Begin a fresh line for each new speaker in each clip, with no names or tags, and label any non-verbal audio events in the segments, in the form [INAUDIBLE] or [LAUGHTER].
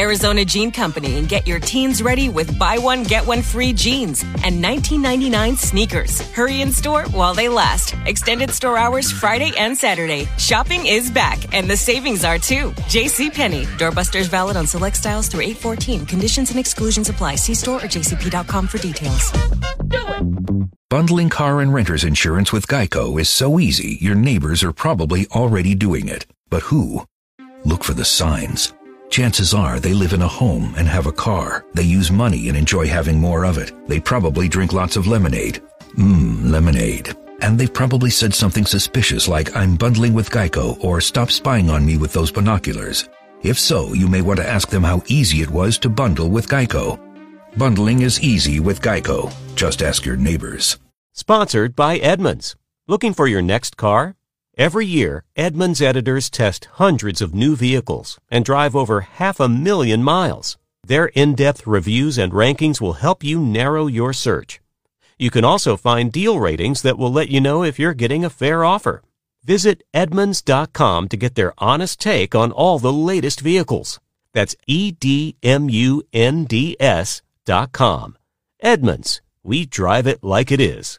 Arizona Jean Company and get your teens ready with buy one, get one free jeans and 1999 sneakers. Hurry in store while they last. Extended store hours Friday and Saturday. Shopping is back and the savings are too. JC Penney. Doorbusters valid on select styles through 814. Conditions and exclusions apply. See store or jcp.com for details.
Bundling car and renter's insurance with Geico is so easy, your neighbors are probably already doing it. But who? Look for the signs. Chances are they live in a home and have a car. They use money and enjoy having more of it. They probably drink lots of lemonade. Mmm, lemonade. And they've probably said something suspicious like, I'm bundling with Geico or stop spying on me with those binoculars. If so, you may want to ask them how easy it was to bundle with Geico. Bundling is easy with Geico. Just ask your neighbors.
Sponsored by Edmunds. Looking for your next car? Every year, Edmunds editors test hundreds of new vehicles and drive over half a million miles. Their in-depth reviews and rankings will help you narrow your search. You can also find deal ratings that will let you know if you're getting a fair offer. Visit Edmunds.com to get their honest take on all the latest vehicles. That's E-D-M-U-N-D-S dot com. Edmunds. We drive it like it is.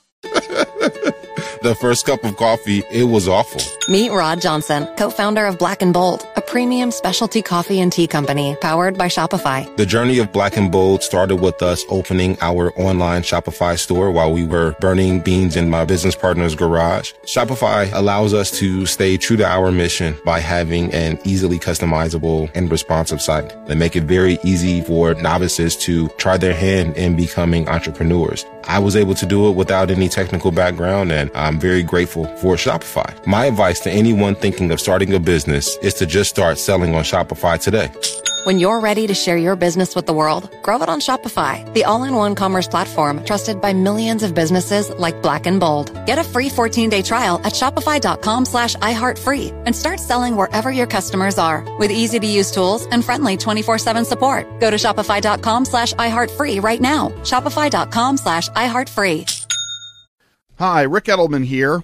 [LAUGHS]
the first cup of coffee, it was awful.
Meet Rod Johnson, co-founder of Black and Bold, premium specialty coffee and tea company powered by Shopify.
The journey of Black and Bold started with us opening our online Shopify store while we were burning beans in my business partner's garage. Shopify allows us to stay true to our mission by having an easily customizable and responsive site that make it very easy for novices to try their hand in becoming entrepreneurs. I was able to do it without any technical background and I'm very grateful for Shopify. My advice to anyone thinking of starting a business is to just start selling on Shopify today.
When you're ready to share your business with the world, grow it on Shopify, the all-in-one commerce platform trusted by millions of businesses like Black and Bold. Get a free 14-day trial at shopify.com slash iHeartFree and start selling wherever your customers are with easy-to-use tools and friendly 24-7 support. Go to shopify.com slash iHeartFree right now. Shopify.com slash iHeartFree.
Hi, Rick Edelman here.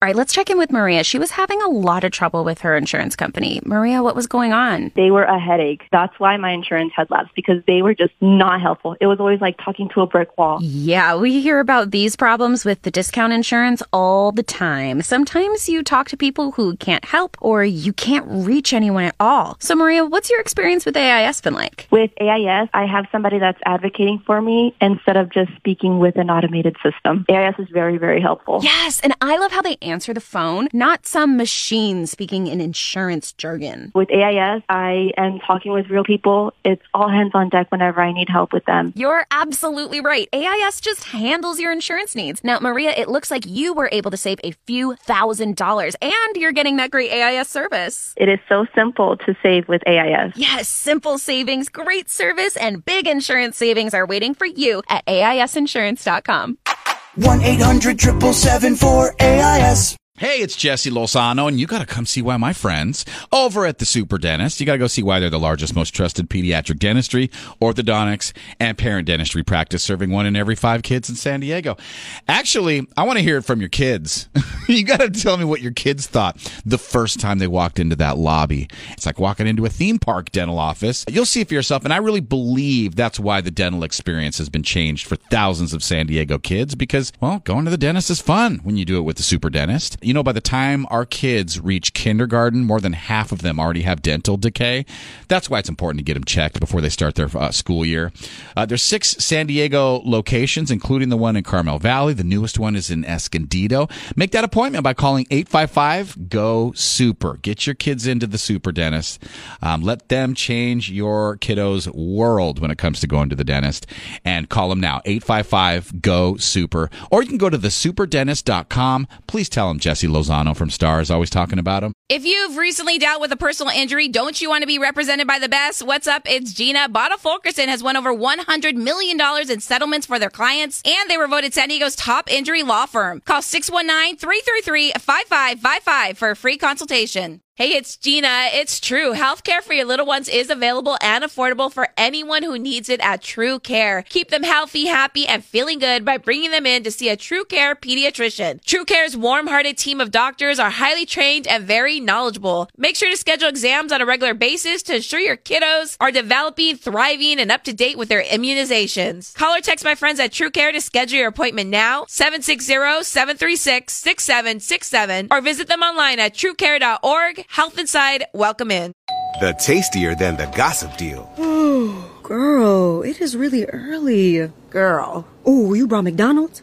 All right, let's check in with Maria. She was having a lot of trouble with her insurance company. Maria, what was going on?
They were a headache. That's why my insurance had lapsed because they were just not helpful. It was always like talking to a brick wall.
Yeah, we hear about these problems with the discount insurance all the time. Sometimes you talk to people who can't help or you can't reach anyone at all. So, Maria, what's your experience with AIS been like?
With AIS, I have somebody that's advocating for me instead of just speaking with an automated system. AIS is very, very helpful.
Yes, and I love how they answer the phone, not some machine speaking in insurance jargon.
With AIS, I am talking with real people. It's all hands on deck whenever I need help with them.
You're absolutely right. AIS just handles your insurance needs. Now, Maria, it looks like you were able to save a few thousand dollars and you're getting that great AIS service.
It is so simple to save with AIS.
Yes, simple savings, great service, and big insurance savings are waiting for you at AISinsurance.com.
1 800 777 4AIS. Hey, it's Jesse Lozano, and you got to come see why my friends over at the Super Dentist. You got to go see why they're the largest, most trusted pediatric dentistry, orthodontics, and parent dentistry practice, serving one in every five kids in San Diego. Actually, I want to hear it from your kids. [LAUGHS] you got to tell me what your kids thought the first time they walked into that lobby. It's like walking into a theme park dental office. You'll see for yourself, and I really believe that's why the dental experience has been changed for thousands of San Diego kids because, well, going to the dentist is fun when you do it with the Super Dentist. You know, by the time our kids reach kindergarten, more than half of them already have dental decay. That's why it's important to get them checked before they start their uh, school year. Uh, there's six San Diego locations, including the one in Carmel Valley. The newest one is in Escondido. Make that appointment by calling 855 GO SUPER. Get your kids into the super dentist. Um, let them change your kiddo's world when it comes to going to the dentist. And call them now, 855 GO SUPER. Or you can go to thesuperdentist.com. Please tell them Jesse Lozano from Stars always talking about him.
If you've recently dealt with a personal injury, don't you want to be represented by the best? What's up? It's Gina. Botta Fulkerson has won over $100 million in settlements for their clients, and they were voted San Diego's top injury law firm. Call 619-333-5555 for a free consultation. Hey, it's Gina. It's true. Healthcare for your little ones is available and affordable for anyone who needs it at True Care. Keep them healthy, happy, and feeling good by bringing them in to see a True Care pediatrician. True Care's warm-hearted team of doctors are highly trained and very knowledgeable. Make sure to schedule exams on a regular basis to ensure your kiddos are developing, thriving, and up to date with their immunizations. Call or text my friends at True Care to schedule your appointment now, 760-736-6767, or visit them online at truecare.org. Health Inside, welcome in.
The tastier than the gossip deal.
Ooh, girl, it is really early.
Girl.
Oh, you brought McDonald's?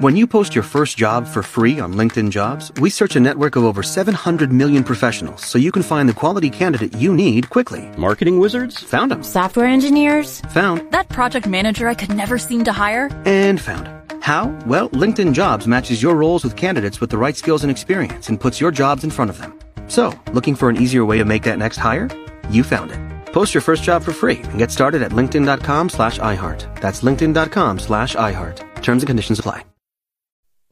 When you post your first job for free on LinkedIn Jobs, we search a network of over 700 million professionals so you can find the quality candidate you need quickly.
Marketing wizards?
Found them.
Software engineers?
Found.
That project manager I could never seem to hire?
And found. How? Well, LinkedIn Jobs matches your roles with candidates with the right skills and experience and puts your jobs in front of them. So, looking for an easier way to make that next hire? You found it. Post your first job for free and get started at linkedin.com slash iHeart. That's linkedin.com slash iHeart. Terms and conditions apply.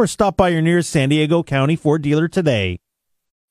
or stop by your nearest San Diego County Ford dealer today.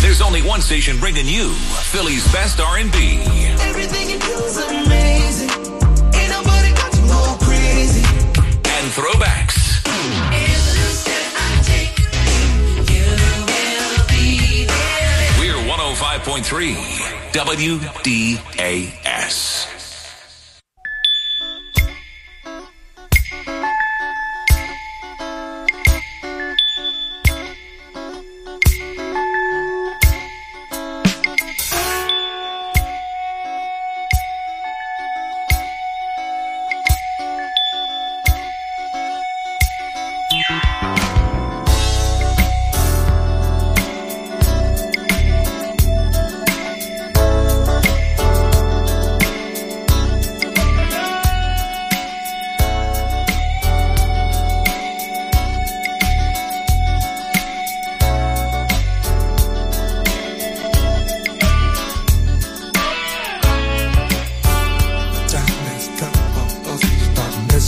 There's only one station bringing you Philly's best R&B.
Everything you do is amazing. Ain't nobody got you more crazy.
And throwbacks. We're 105.3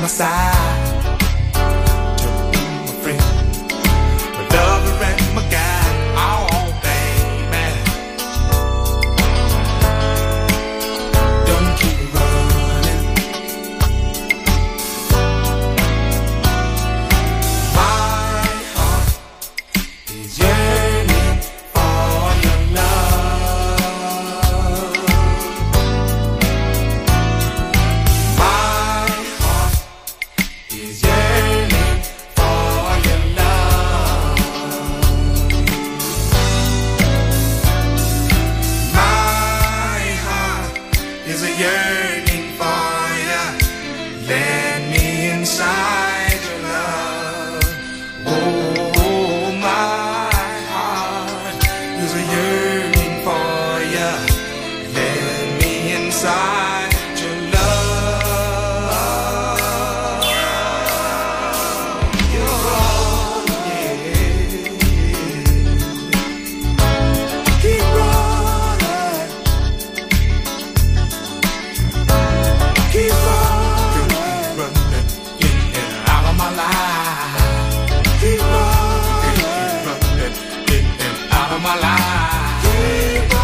my side. Jørgen for jer. Let me en sejr. my life.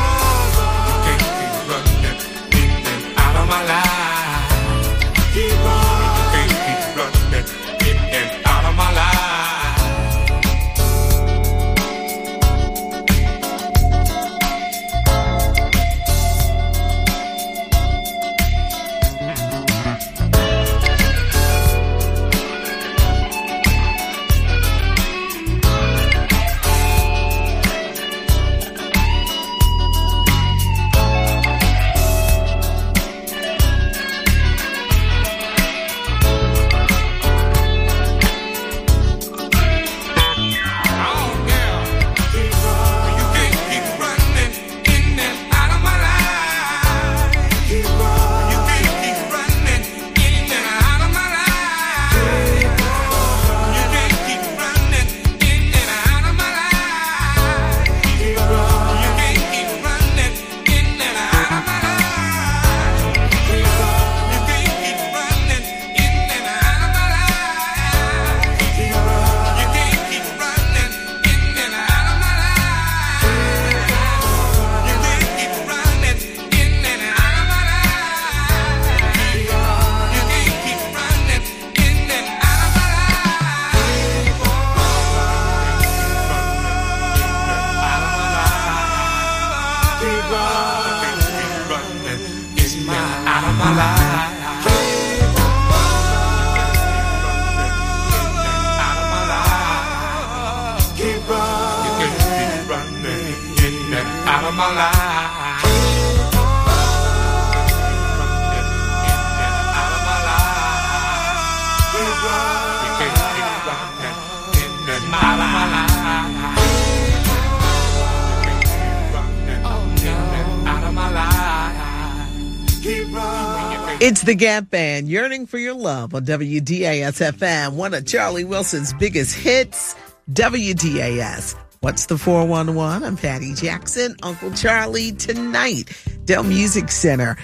It's the Gap Band, yearning for your love on WDAS FM, one of Charlie Wilson's biggest hits, WDAS. What's the 411? I'm Patty Jackson, Uncle Charlie tonight, Dell Music Center.